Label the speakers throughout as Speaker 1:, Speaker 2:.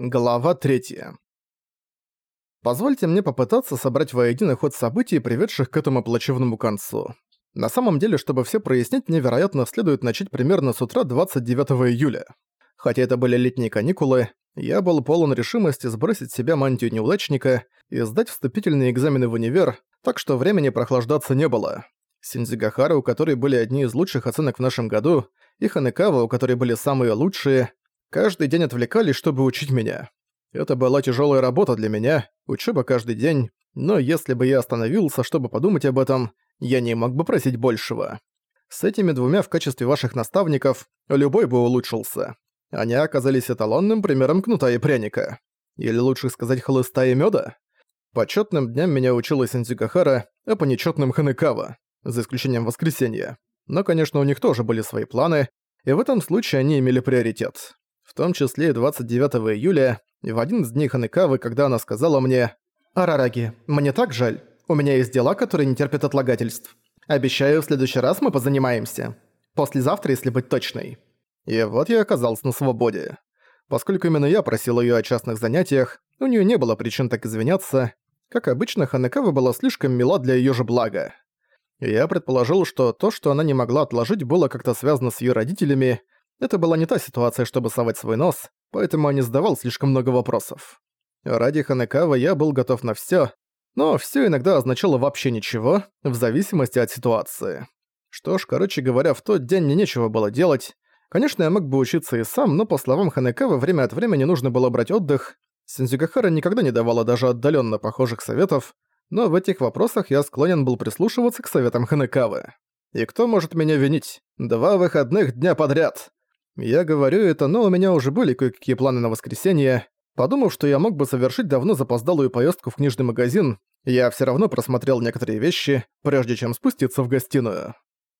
Speaker 1: Глава 3. Позвольте мне попытаться собрать воедино ход событий, приведших к этому плачевному концу. На самом деле, чтобы все прояснить, мне, вероятно, следует начать примерно с утра 29 июля. Хотя это были летние каникулы, я был полон решимости сбросить с себя мантию неудачника и сдать вступительные экзамены в универ, так что времени прохлаждаться не было. Синдзигахара, у которой были одни из лучших оценок в нашем году, и Ханекава, у которой были самые лучшие, каждый день отвлекались, чтобы учить меня. Это была тяжелая работа для меня, учеба каждый день, но если бы я остановился, чтобы подумать об этом, я не мог бы просить большего. С этими двумя в качестве ваших наставников любой бы улучшился. Они оказались эталонным примером кнута и пряника. Или лучше сказать хлыста и мёда. По чётным дням меня учила Сензюгахара, а по нечётным Ханекава, за исключением воскресенья. Но, конечно, у них тоже были свои планы, и в этом случае они имели приоритет том числе и 29 июля, в один из дней Ханекавы, когда она сказала мне «Арараги, мне так жаль. У меня есть дела, которые не терпят отлагательств. Обещаю, в следующий раз мы позанимаемся. Послезавтра, если быть точной». И вот я оказался на свободе. Поскольку именно я просил её о частных занятиях, у неё не было причин так извиняться. Как обычно, Ханекава была слишком мила для её же блага. Я предположил, что то, что она не могла отложить, было как-то связано с её родителями, это была не та ситуация, чтобы совать свой нос, поэтому я не задавал слишком много вопросов. Ради Ханекава я был готов на всё, но всё иногда означало вообще ничего, в зависимости от ситуации. Что ж, короче говоря, в тот день мне нечего было делать. Конечно, я мог бы учиться и сам, но по словам Ханекавы, время от времени нужно было брать отдых. Синдзюгахара никогда не давала даже отдалённо похожих советов, но в этих вопросах я склонен был прислушиваться к советам Ханекавы. И кто может меня винить? Два выходных дня подряд. Я говорю это, но у меня уже были кое-какие планы на воскресенье. Подумав, что я мог бы совершить давно запоздалую поездку в книжный магазин, я все равно просмотрел некоторые вещи, прежде чем спуститься в гостиную.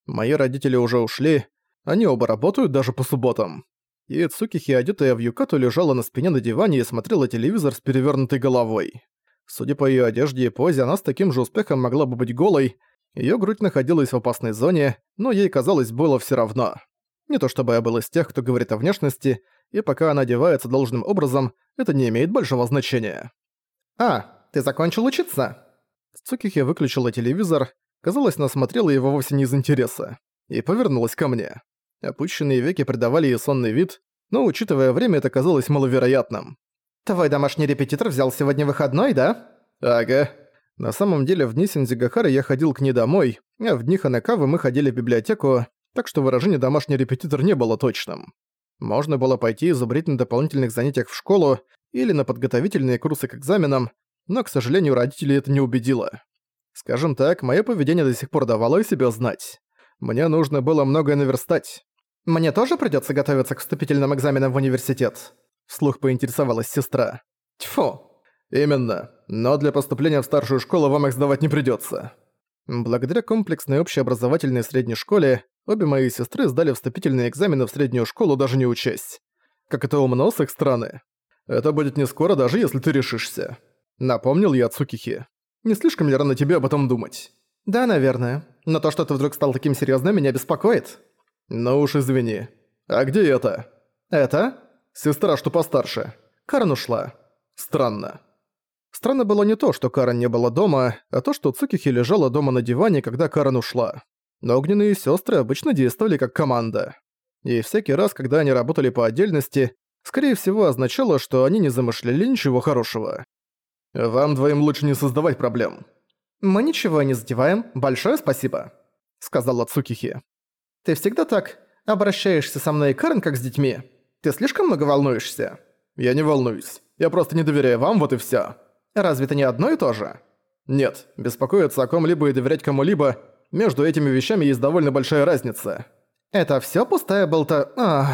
Speaker 1: Мои родители уже ушли, они оба работают даже по субботам. И Цукихи, одетая в юкату, лежала на спине на диване и смотрела телевизор с перевернутой головой. Судя по ее одежде и позе, она с таким же успехом могла бы быть голой, ее грудь находилась в опасной зоне, но ей казалось было все равно. Не то чтобы я был из тех, кто говорит о внешности, и пока она одевается должным образом, это не имеет большого значения. «А, ты закончил учиться?» Цукихи выключила телевизор, казалось, она смотрела его вовсе не из интереса, и повернулась ко мне. Опущенные веки придавали ей сонный вид, но, учитывая время, это казалось маловероятным. «Твой домашний репетитор взял сегодня выходной, да?» «Ага». На самом деле, в дни Синдзигахары я ходил к ней домой, а в дни Ханекавы мы ходили в библиотеку, так что выражение «домашний репетитор» не было точным. Можно было пойти изубрить на дополнительных занятиях в школу или на подготовительные курсы к экзаменам, но, к сожалению, родителей это не убедило. Скажем так, мое поведение до сих пор давало о себе знать. Мне нужно было многое наверстать. «Мне тоже придётся готовиться к вступительным экзаменам в университет?» Вслух поинтересовалась сестра. «Тьфу!» «Именно. Но для поступления в старшую школу вам их сдавать не придётся». Благодаря комплексной общеобразовательной средней школе Обе мои сестры сдали вступительные экзамены в среднюю школу, даже не учась. Как это умно с их стороны. Это будет не скоро, даже если ты решишься. Напомнил я Цукихи. Не слишком ли рано тебе об этом думать? Да, наверное. Но то, что ты вдруг стал таким серьезным, меня беспокоит. Ну уж извини. А где это? Это? Сестра, что постарше. Карен ушла. Странно. Странно было не то, что Карен не была дома, а то, что Цукихи лежала дома на диване, когда Карен ушла но огненные сестры обычно действовали как команда. И всякий раз, когда они работали по отдельности, скорее всего означало, что они не замышляли ничего хорошего. «Вам двоим лучше не создавать проблем». «Мы ничего не задеваем, большое спасибо», — сказала Цукихи. «Ты всегда так обращаешься со мной, Карен, как с детьми? Ты слишком много волнуешься?» «Я не волнуюсь. Я просто не доверяю вам, вот и всё». «Разве это не одно и то же?» «Нет, беспокоиться о ком-либо и доверять кому-либо между этими вещами есть довольно большая разница. Это всё пустая болта... Ах.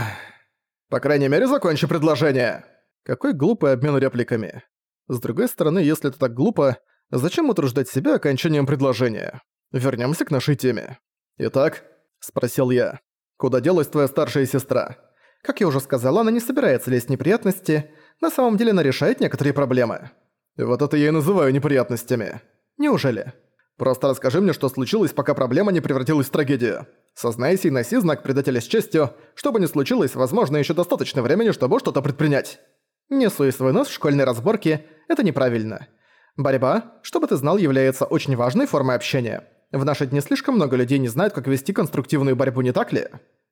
Speaker 1: По крайней мере, закончи предложение. Какой глупый обмен репликами. С другой стороны, если это так глупо, зачем утруждать себя окончанием предложения? Вернёмся к нашей теме. Итак, спросил я, куда делась твоя старшая сестра? Как я уже сказала, она не собирается лезть в неприятности, на самом деле она решает некоторые проблемы. Вот это я и называю неприятностями. Неужели? Просто расскажи мне, что случилось, пока проблема не превратилась в трагедию. Сознайся и носи знак предателя с честью. Что бы ни случилось, возможно, еще достаточно времени, чтобы что-то предпринять». Не суй свой нос в школьной разборки, это неправильно. Борьба, чтобы ты знал, является очень важной формой общения. В наши дни слишком много людей не знают, как вести конструктивную борьбу, не так ли?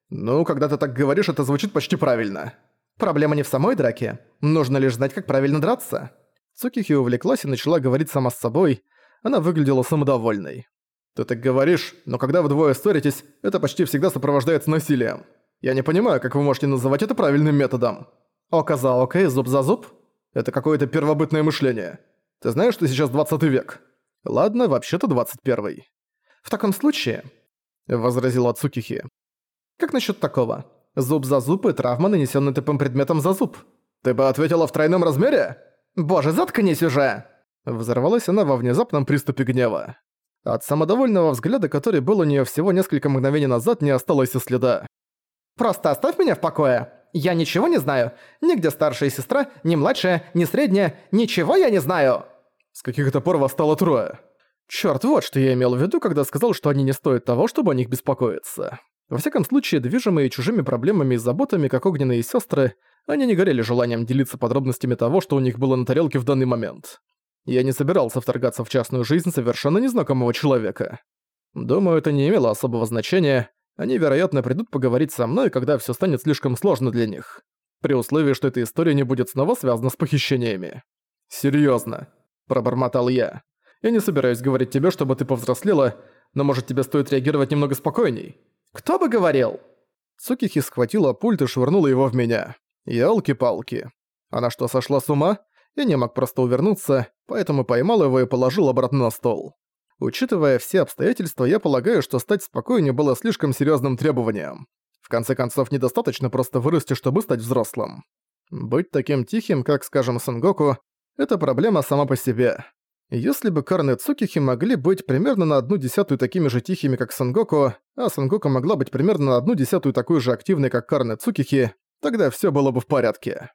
Speaker 1: Ну, когда ты так говоришь, это звучит почти правильно. Проблема не в самой драке. Нужно лишь знать, как правильно драться. Цукихи увлеклась и начала говорить сама с собой. Она выглядела самодовольной. «Ты так говоришь, но когда вы двое ссоритесь, это почти всегда сопровождается насилием. Я не понимаю, как вы можете называть это правильным методом. Око за око и зуб за зуб? Это какое-то первобытное мышление. Ты знаешь, что сейчас 20 век? Ладно, вообще-то 21. В таком случае, возразила Цукихи. Как насчет такого? Зуб за зуб и травма, нанесенная тупым предметом за зуб. Ты бы ответила в тройном размере? Боже, заткнись уже! Взорвалась она во внезапном приступе гнева. От самодовольного взгляда, который был у нее всего несколько мгновений назад, не осталось и следа. «Просто оставь меня в покое! Я ничего не знаю! Нигде старшая сестра, ни младшая, ни средняя, ничего я не знаю!» С каких это пор вас стало трое? Чёрт, вот что я имел в виду, когда сказал, что они не стоят того, чтобы о них беспокоиться. Во всяком случае, движимые чужими проблемами и заботами, как огненные сестры, они не горели желанием делиться подробностями того, что у них было на тарелке в данный момент. Я не собирался вторгаться в частную жизнь совершенно незнакомого человека. Думаю, это не имело особого значения. Они, вероятно, придут поговорить со мной, когда все станет слишком сложно для них. При условии, что эта история не будет снова связана с похищениями. Серьезно, пробормотал я. Я не собираюсь говорить тебе, чтобы ты повзрослела, но может тебе стоит реагировать немного спокойней. Кто бы говорил? Цукихи схватила пульт и швырнула его в меня. Ялки-палки. Она что, сошла с ума? Я не мог просто увернуться, поэтому поймал его и положил обратно на стол. Учитывая все обстоятельства, я полагаю, что стать спокойнее было слишком серьезным требованием. В конце концов, недостаточно просто вырасти, чтобы стать взрослым. Быть таким тихим, как, скажем, Сангоку, это проблема сама по себе. Если бы Карн и Цукихи могли быть примерно на одну десятую такими же тихими, как Сангоку, а Сангоку могла быть примерно на одну десятую такой же активной, как Карн и Цукихи, тогда все было бы в порядке.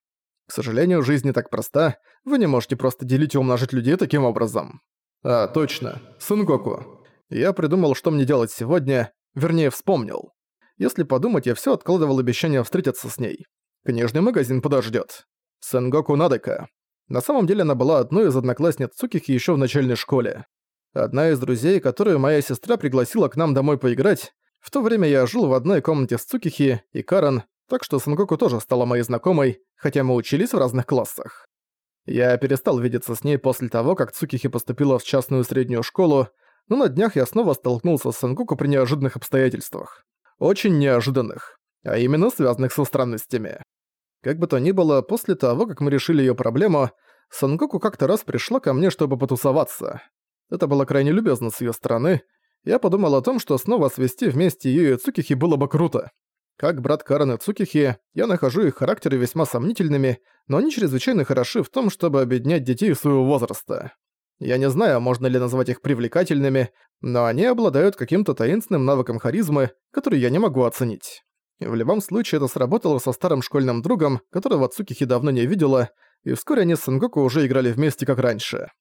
Speaker 1: К сожалению, жизнь не так проста, вы не можете просто делить и умножить людей таким образом. А, точно, Сангоку. Я придумал, что мне делать сегодня, вернее, вспомнил. Если подумать, я все откладывал обещание встретиться с ней. Книжный магазин подождет. Сангоку Надека. На самом деле она была одной из одноклассниц Цукихи еще в начальной школе. Одна из друзей, которую моя сестра пригласила к нам домой поиграть. В то время я жил в одной комнате с Цукихи и Карен, так что Сангоку тоже стала моей знакомой, хотя мы учились в разных классах. Я перестал видеться с ней после того, как Цукихи поступила в частную среднюю школу, но на днях я снова столкнулся с Сангоку при неожиданных обстоятельствах. Очень неожиданных, а именно связанных со странностями. Как бы то ни было, после того, как мы решили её проблему, Сангоку как-то раз пришла ко мне, чтобы потусоваться. Это было крайне любезно с её стороны. Я подумал о том, что снова свести вместе её и Цукихи было бы круто. Как брат Карен и Цукихи, я нахожу их характеры весьма сомнительными, но они чрезвычайно хороши в том, чтобы объединять детей своего возраста. Я не знаю, можно ли назвать их привлекательными, но они обладают каким-то таинственным навыком харизмы, который я не могу оценить. В любом случае, это сработало со старым школьным другом, которого Цукихи давно не видела, и вскоре они с Сангоку уже играли вместе, как раньше.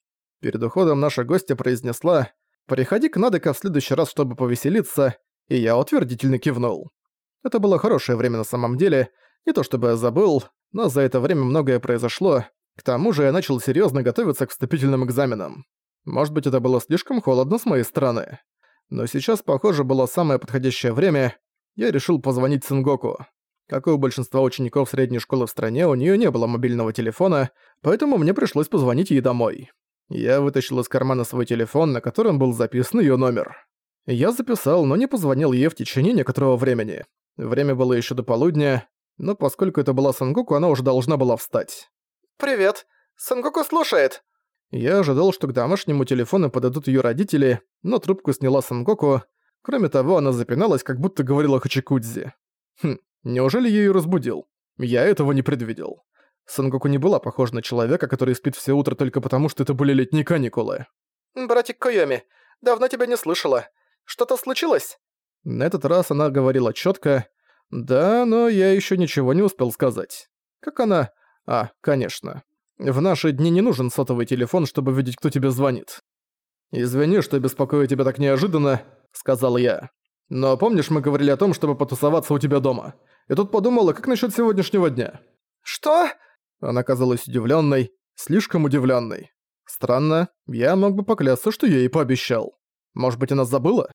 Speaker 1: Перед уходом наша гостья произнесла «Приходи к Надека в следующий раз, чтобы повеселиться», и я утвердительно кивнул. Это было хорошее время на самом деле, не то чтобы я забыл, но за это время многое произошло, к тому же я начал серьезно готовиться к вступительным экзаменам. Может быть, это было слишком холодно с моей стороны. Но сейчас, похоже, было самое подходящее время, я решил позвонить Цингоку. Как и у большинства учеников средней школы в стране, у нее не было мобильного телефона, поэтому мне пришлось позвонить ей домой. Я вытащил из кармана свой телефон, на котором был записан ее номер. Я записал, но не позвонил ей в течение некоторого времени. Время было еще до полудня, но поскольку это была Сангоку, она уже должна была встать. «Привет! Сангоку слушает!» Я ожидал, что к домашнему телефону подадут ее родители, но трубку сняла Сангоку. Кроме того, она запиналась, как будто говорила Хачикудзи. Хм, неужели я её разбудил? Я этого не предвидел. Сангоку не была похожа на человека, который спит все утро только потому, что это были летние каникулы. «Братик Койоми, давно тебя не слышала. Что-то случилось?» На этот раз она говорила четко. «Да, но я еще ничего не успел сказать». «Как она?» «А, конечно. В наши дни не нужен сотовый телефон, чтобы видеть, кто тебе звонит». «Извини, что беспокою тебя так неожиданно», — сказал я. «Но помнишь, мы говорили о том, чтобы потусоваться у тебя дома? И тут подумала, как насчет сегодняшнего дня?» «Что?» Она казалась удивленной, слишком удивленной. Странно, я мог бы поклясться, что я ей пообещал. Может быть, она забыла?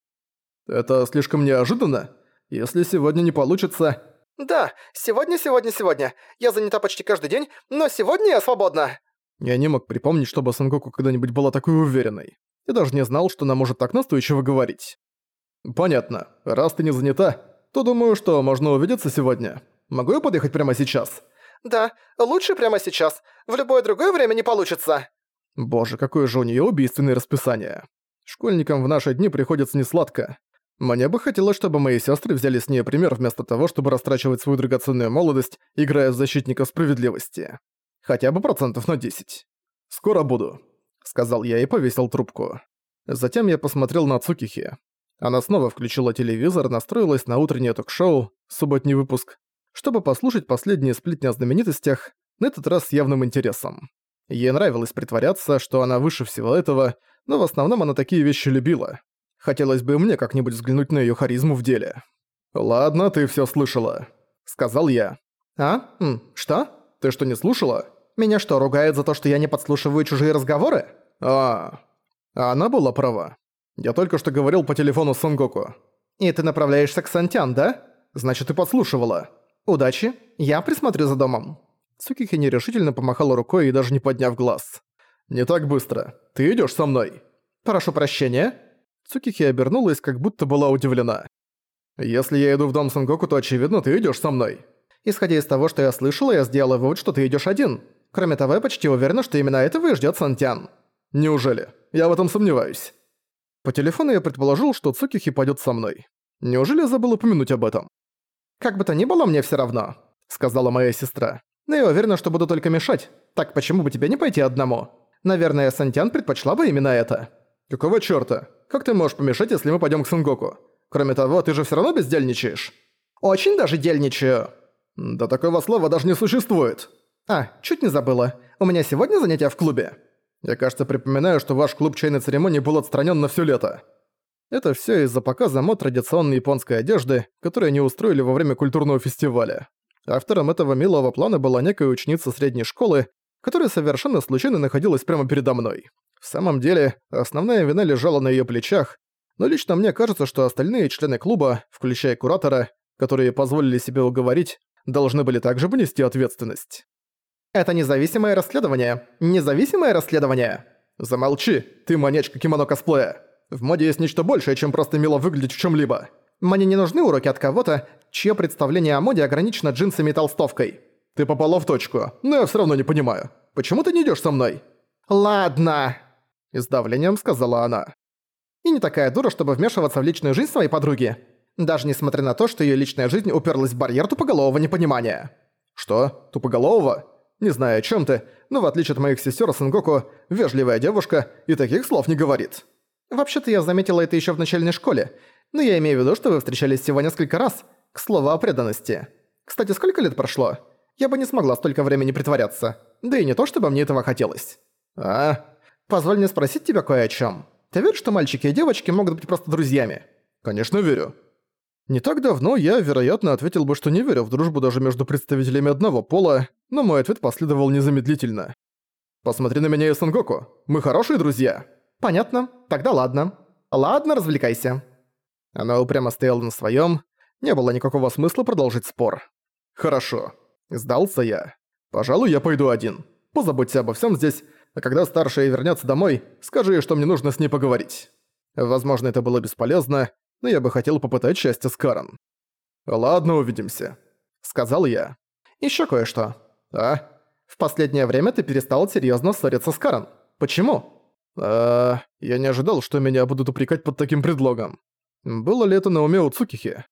Speaker 1: Это слишком неожиданно. Если сегодня не получится...
Speaker 2: «Да, сегодня, сегодня, сегодня. Я занята почти каждый день, но сегодня я свободна».
Speaker 1: Я не мог припомнить, чтобы Сангоку когда-нибудь была такой уверенной. Я даже не знал, что она может так настойчиво говорить. «Понятно. Раз ты не занята, то думаю, что можно увидеться сегодня. Могу я подъехать прямо сейчас?»
Speaker 2: «Да, лучше прямо сейчас. В любое другое время не получится».
Speaker 1: Боже, какое же у нее убийственное расписание. Школьникам в наши дни приходится несладко. Мне бы хотелось, чтобы мои сестры взяли с нее пример вместо того, чтобы растрачивать свою драгоценную молодость, играя в защитника справедливости. Хотя бы процентов на 10. «Скоро буду», — сказал я и повесил трубку. Затем я посмотрел на Цукихи. Она снова включила телевизор, настроилась на утреннее ток-шоу, субботний выпуск, чтобы послушать последние сплетни о знаменитостях, на этот раз с явным интересом. Ей нравилось притворяться, что она выше всего этого, но в основном она такие вещи любила. Хотелось бы мне как-нибудь взглянуть на её харизму в деле. «Ладно, ты всё слышала», — сказал я.
Speaker 2: «А? М, что?
Speaker 1: Ты что, не слушала?»
Speaker 2: Меня что, ругают за то, что я не подслушиваю чужие разговоры?»
Speaker 1: «А, а она была права. Я только что говорил по телефону с Сангоку».
Speaker 2: «И ты направляешься к Сантян, да? Значит, ты подслушивала. Удачи, я присмотрю за домом».
Speaker 1: Цукихи нерешительно помахала рукой и даже не подняв глаз. «Не так быстро. Ты идёшь со мной?»
Speaker 2: «Прошу прощения».
Speaker 1: Цукихи обернулась, как будто была удивлена. «Если я иду в дом Сангоку, то очевидно, ты идёшь со мной».
Speaker 2: «Исходя из того, что я слышала, я сделала вывод, что ты идёшь один. Кроме того, я почти уверена, что именно этого и ждёт Сантян».
Speaker 1: «Неужели? Я в этом сомневаюсь». По телефону я предположил, что Цукихи пойдёт со мной. Неужели я забыл упомянуть об этом?
Speaker 2: «Как бы то ни было, мне всё равно», — сказала моя сестра. Но я уверена, что буду только мешать. Так почему бы тебе не пойти одному? Наверное, Сантян предпочла бы именно это.
Speaker 1: Какого чёрта? Как ты можешь помешать, если мы пойдём к Сангоку? Кроме того, ты же всё равно бездельничаешь.
Speaker 2: Очень даже дельничаю.
Speaker 1: Да такого слова даже не существует.
Speaker 2: А, чуть не забыла. У меня сегодня занятия в клубе.
Speaker 1: Я, кажется, припоминаю, что ваш клуб чайной церемонии был отстранён на всё лето. Это всё из-за показа мод традиционной японской одежды, которые они устроили во время культурного фестиваля. Автором этого милого плана была некая ученица средней школы, которая совершенно случайно находилась прямо передо мной. В самом деле, основная вина лежала на её плечах, но лично мне кажется, что остальные члены клуба, включая куратора, которые позволили себе уговорить, должны были также понести ответственность.
Speaker 2: «Это независимое расследование! Независимое расследование!»
Speaker 1: «Замолчи, ты маньячка кимоно-косплея! В моде есть нечто большее, чем просто мило выглядеть в чём-либо!»
Speaker 2: Мне не нужны уроки от кого-то, чье представление о моде ограничено джинсами и толстовкой.
Speaker 1: Ты попала в точку, но я все равно не понимаю. Почему ты не идешь со мной?
Speaker 2: Ладно,
Speaker 1: с давлением сказала она.
Speaker 2: И не такая дура, чтобы вмешиваться в личную жизнь своей подруги. Даже несмотря на то, что ее личная жизнь уперлась в барьер тупоголового непонимания.
Speaker 1: Что? Тупоголового? Не знаю, о чем ты, но в отличие от моих сестер Сангоку, вежливая девушка и таких слов не говорит.
Speaker 2: Вообще-то я заметила это еще в начальной школе, но я имею в виду, что вы встречались всего несколько раз. К слову о преданности. Кстати, сколько лет прошло? Я бы не смогла столько времени притворяться. Да и не то, чтобы мне этого хотелось.
Speaker 1: А?
Speaker 2: Позволь мне спросить тебя кое о чем. Ты веришь, что мальчики и девочки могут быть просто друзьями?
Speaker 1: Конечно, верю. Не так давно я, вероятно, ответил бы, что не верю в дружбу даже между представителями одного пола, но мой ответ последовал незамедлительно. «Посмотри на меня и Сангоку. Мы хорошие друзья».
Speaker 2: «Понятно. Тогда ладно. Ладно, развлекайся».
Speaker 1: Она упрямо стояла на своём, не было никакого смысла продолжить спор. «Хорошо. Сдался я. Пожалуй, я пойду один. Позаботься обо всём здесь, а когда старшая вернётся домой, скажи ей, что мне нужно с ней поговорить». Возможно, это было бесполезно, но я бы хотел попытать счастье с Карен. «Ладно, увидимся», — сказал я.
Speaker 2: «Ещё кое-что».
Speaker 1: «А?»
Speaker 2: «В последнее время ты перестал серьёзно ссориться с Карен. Почему?»
Speaker 1: «А, я не ожидал, что меня будут упрекать под таким предлогом. Было ли это на уме у Цукихи?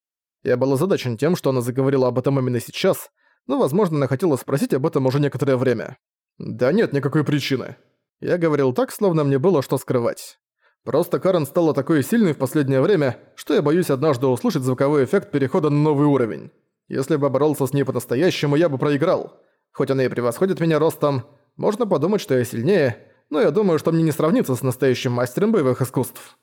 Speaker 1: Я был озадачен тем, что она заговорила об этом именно сейчас, но, возможно, она хотела спросить об этом уже некоторое время. Да нет никакой причины. Я говорил так, словно мне было что скрывать. Просто Карен стала такой сильной в последнее время, что я боюсь однажды услышать звуковой эффект перехода на новый уровень. Если бы боролся с ней по-настоящему, я бы проиграл. Хоть она и превосходит меня ростом, можно подумать, что я сильнее, но я думаю, что мне не сравнится с настоящим мастером боевых искусств.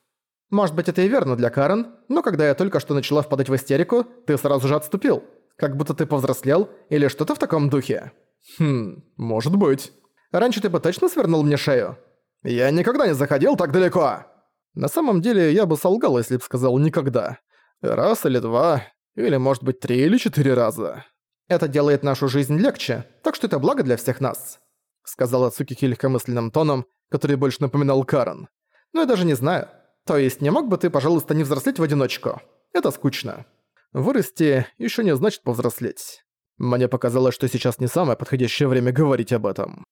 Speaker 2: Может быть, это и верно для Карен, но когда я только что начала впадать в истерику, ты сразу же отступил. Как будто ты повзрослел или что-то в таком духе.
Speaker 1: Хм, может быть.
Speaker 2: Раньше ты бы точно свернул мне шею?
Speaker 1: Я никогда не заходил так далеко. На самом деле, я бы солгал, если бы сказал «никогда». Раз или два, или, может быть, три или четыре раза.
Speaker 2: Это делает нашу жизнь легче, так что это благо для всех нас», — сказала Цукики легкомысленным тоном, который больше напоминал Карен. «Ну я даже не знаю. То есть не мог бы ты, пожалуйста, не взрослеть в одиночку? Это скучно».
Speaker 1: Вырасти еще не значит повзрослеть. Мне показалось, что сейчас не самое подходящее время говорить об этом.